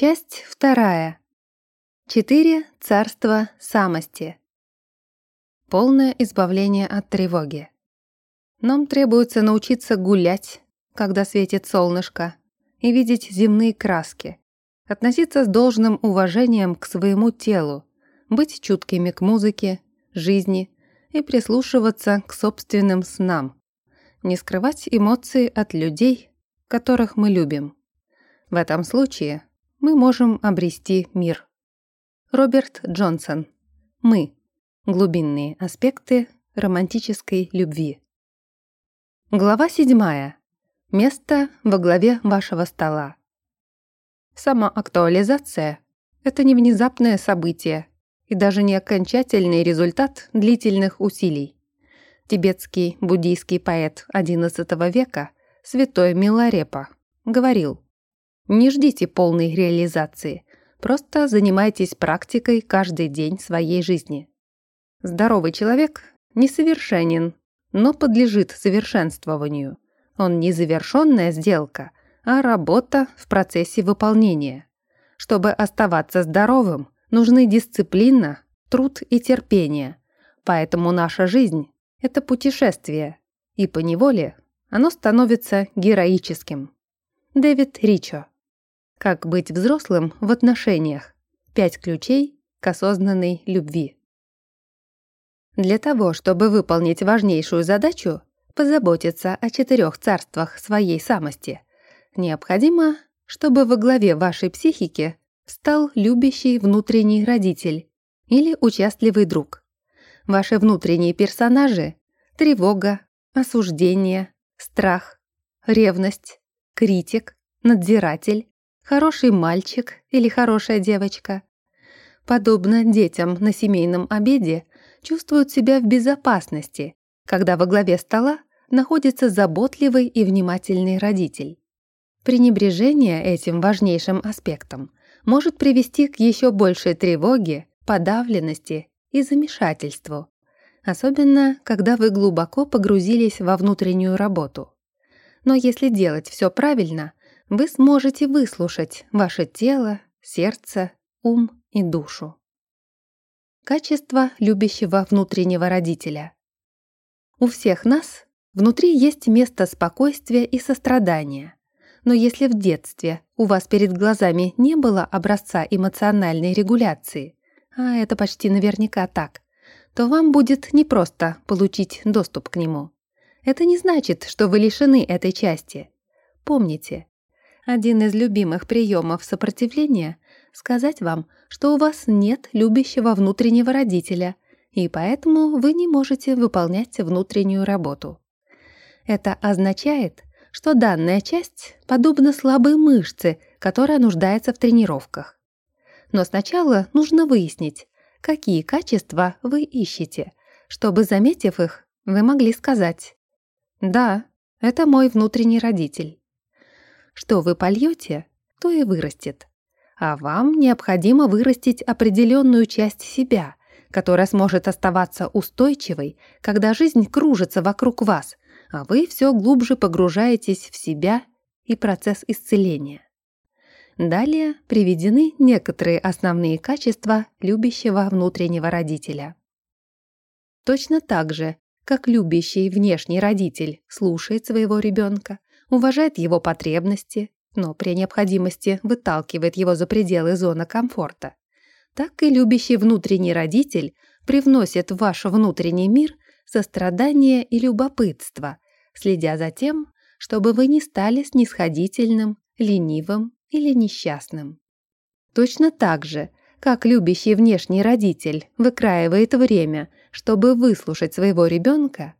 Часть вторая. Четыре царства самости. Полное избавление от тревоги. Нам требуется научиться гулять, когда светит солнышко, и видеть земные краски, относиться с должным уважением к своему телу, быть чуткими к музыке, жизни и прислушиваться к собственным снам, не скрывать эмоции от людей, которых мы любим. В этом случае мы можем обрести мир. Роберт Джонсон. Мы. Глубинные аспекты романтической любви. Глава седьмая. Место во главе вашего стола. Самоактуализация – это не внезапное событие и даже не окончательный результат длительных усилий. Тибетский буддийский поэт XI века, святой Миларепа, говорил – не ждите полной реализации, просто занимайтесь практикой каждый день своей жизни. Здоровый человек несовершенен, но подлежит совершенствованию. Он не завершенная сделка, а работа в процессе выполнения. Чтобы оставаться здоровым, нужны дисциплина, труд и терпение. Поэтому наша жизнь – это путешествие, и поневоле оно становится героическим. Дэвид Ричо как быть взрослым в отношениях. Пять ключей к осознанной любви. Для того, чтобы выполнить важнейшую задачу – позаботиться о четырех царствах своей самости, необходимо, чтобы во главе вашей психики стал любящий внутренний родитель или участливый друг. Ваши внутренние персонажи – тревога, осуждение, страх, ревность, критик, надзиратель, хороший мальчик или хорошая девочка. Подобно детям на семейном обеде, чувствуют себя в безопасности, когда во главе стола находится заботливый и внимательный родитель. Пренебрежение этим важнейшим аспектом может привести к еще большей тревоге, подавленности и замешательству, особенно когда вы глубоко погрузились во внутреннюю работу. Но если делать все правильно, вы сможете выслушать ваше тело, сердце, ум и душу. Качество любящего внутреннего родителя. У всех нас внутри есть место спокойствия и сострадания. Но если в детстве у вас перед глазами не было образца эмоциональной регуляции, а это почти наверняка так, то вам будет непросто получить доступ к нему. Это не значит, что вы лишены этой части. Помните, один из любимых приемов сопротивления — сказать вам, что у вас нет любящего внутреннего родителя, и поэтому вы не можете выполнять внутреннюю работу. Это означает, что данная часть подобна слабой мышце, которая нуждается в тренировках. Но сначала нужно выяснить, какие качества вы ищете, чтобы, заметив их, вы могли сказать «Да, это мой внутренний родитель». Что вы польете, то и вырастет. А вам необходимо вырастить определенную часть себя, которая сможет оставаться устойчивой, когда жизнь кружится вокруг вас, а вы все глубже погружаетесь в себя и процесс исцеления. Далее приведены некоторые основные качества любящего внутреннего родителя. Точно так же, как любящий внешний родитель слушает своего ребенка, уважает его потребности, но при необходимости выталкивает его за пределы зоны комфорта, так и любящий внутренний родитель привносит в ваш внутренний мир сострадание и любопытство, следя за тем, чтобы вы не стали снисходительным, ленивым или несчастным. Точно так же, как любящий внешний родитель выкраивает время, чтобы выслушать своего ребенка,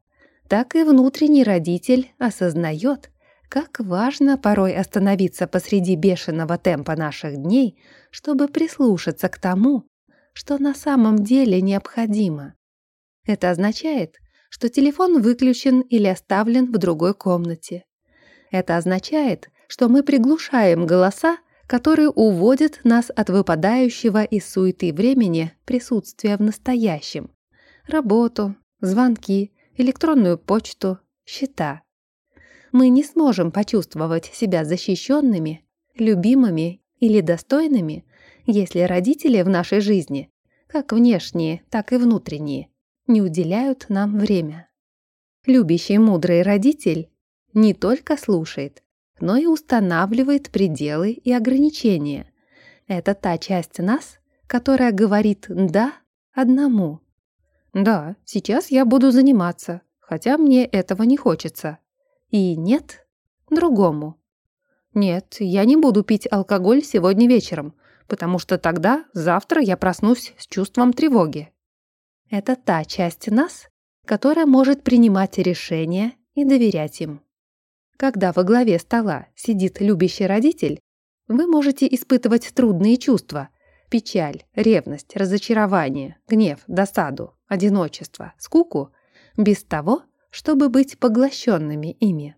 так и внутренний родитель осознает, как важно порой остановиться посреди бешеного темпа наших дней, чтобы прислушаться к тому, что на самом деле необходимо. Это означает, что телефон выключен или оставлен в другой комнате. Это означает, что мы приглушаем голоса, которые уводят нас от выпадающего из суеты времени присутствия в настоящем. Работу, звонки, электронную почту, счета мы не сможем почувствовать себя защищенными, любимыми или достойными, если родители в нашей жизни, как внешние, так и внутренние, не уделяют нам время. Любящий мудрый родитель не только слушает, но и устанавливает пределы и ограничения. Это та часть нас, которая говорит «да» одному. «Да, сейчас я буду заниматься, хотя мне этого не хочется». И «нет» другому. «Нет, я не буду пить алкоголь сегодня вечером, потому что тогда завтра я проснусь с чувством тревоги». Это та часть нас, которая может принимать решения и доверять им. Когда во главе стола сидит любящий родитель, вы можете испытывать трудные чувства – печаль, ревность, разочарование, гнев, досаду, одиночество, скуку – без того, чтобы быть поглощенными ими.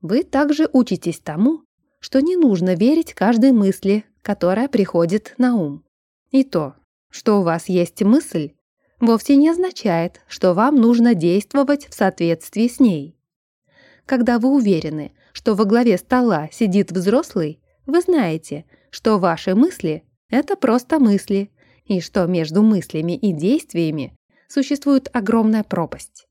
Вы также учитесь тому, что не нужно верить каждой мысли, которая приходит на ум. И то, что у вас есть мысль, вовсе не означает, что вам нужно действовать в соответствии с ней. Когда вы уверены, что во главе стола сидит взрослый, вы знаете, что ваши мысли — это просто мысли, и что между мыслями и действиями существует огромная пропасть.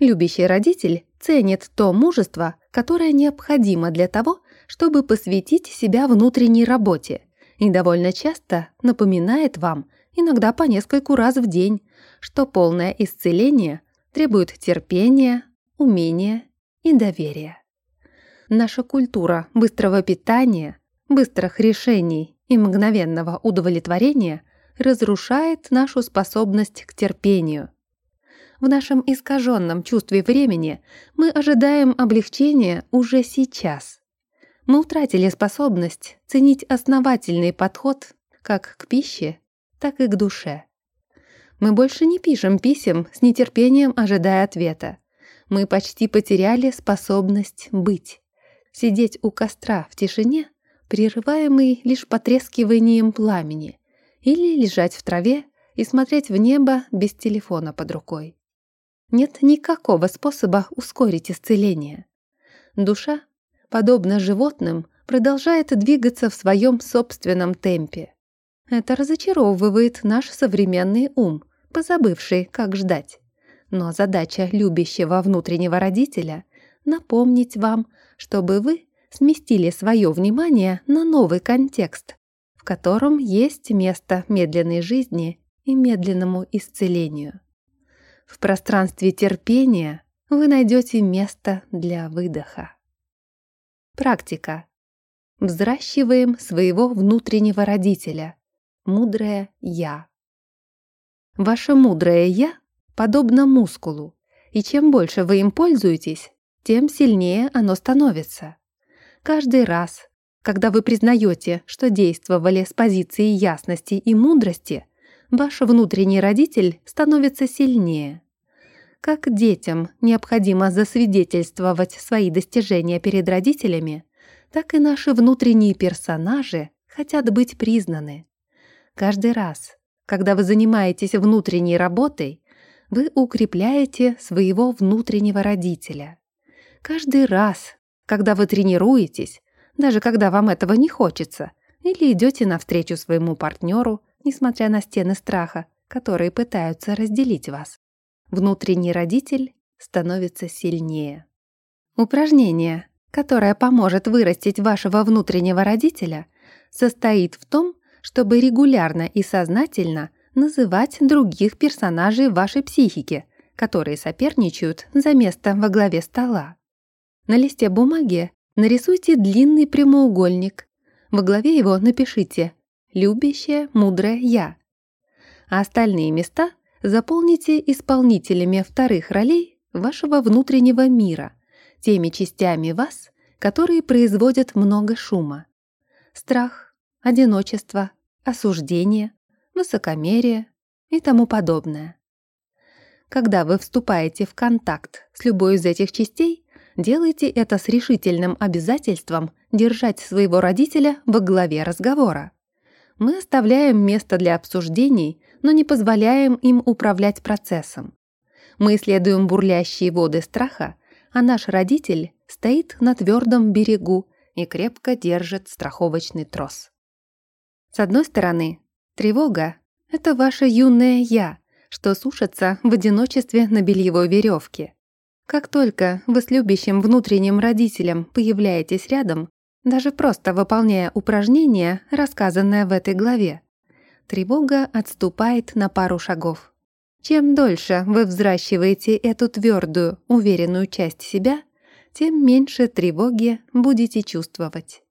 Любящий родитель ценит то мужество, которое необходимо для того, чтобы посвятить себя внутренней работе, и довольно часто напоминает вам, иногда по нескольку раз в день, что полное исцеление требует терпения, умения и доверия. Наша культура быстрого питания, быстрых решений и мгновенного удовлетворения разрушает нашу способность к терпению. В нашем искаженном чувстве времени мы ожидаем облегчения уже сейчас. Мы утратили способность ценить основательный подход как к пище, так и к душе. Мы больше не пишем писем с нетерпением ожидая ответа мы почти потеряли способность быть. Сидеть у костра в тишине, прерываемый лишь потрескиванием пламени, или лежать в траве и смотреть в небо без телефона под рукой. Нет никакого способа ускорить исцеление. Душа, подобно животным, продолжает двигаться в своем собственном темпе. Это разочаровывает наш современный ум, позабывший, как ждать. Но задача любящего внутреннего родителя — напомнить вам, чтобы вы сместили свое внимание на новый контекст, в котором есть место медленной жизни и медленному исцелению. В пространстве терпения вы найдете место для выдоха. Практика. Взращиваем своего внутреннего родителя, мудрое «Я». Ваше мудрое «Я» подобно мускулу, и чем больше вы им пользуетесь, тем сильнее оно становится. Каждый раз, когда вы признаете, что действовали с позиции ясности и мудрости, ваш внутренний родитель становится сильнее. Как детям необходимо засвидетельствовать свои достижения перед родителями, так и наши внутренние персонажи хотят быть признаны. Каждый раз, когда вы занимаетесь внутренней работой, вы укрепляете своего внутреннего родителя. Каждый раз, когда вы тренируетесь, даже когда вам этого не хочется, или идете навстречу своему партнеру, несмотря на стены страха, которые пытаются разделить вас, внутренний родитель становится сильнее. Упражнение, которое поможет вырастить вашего внутреннего родителя, состоит в том, чтобы регулярно и сознательно называть других персонажей вашей психики, которые соперничают за место во главе стола. На листе бумаги нарисуйте длинный прямоугольник. Во главе его напишите «Любящее, мудрое я». А остальные места заполните исполнителями вторых ролей вашего внутреннего мира, теми частями вас, которые производят много шума. Страх, одиночество, осуждение, высокомерие и тому подобное. Когда вы вступаете в контакт с любой из этих частей, делайте это с решительным обязательством держать своего родителя во главе разговора. Мы оставляем место для обсуждений, но не позволяем им управлять процессом. Мы исследуем бурлящие воды страха, а наш родитель стоит на твердом берегу и крепко держит страховочный трос. С одной стороны, тревога — это ваше юное «я», что сушится в одиночестве на бельевой веревке. Как только вы с любящим внутренним родителем появляетесь рядом, даже просто выполняя упражнение, рассказанное в этой главе, тревога отступает на пару шагов. Чем дольше вы взращиваете эту твердую, уверенную часть себя, тем меньше тревоги будете чувствовать.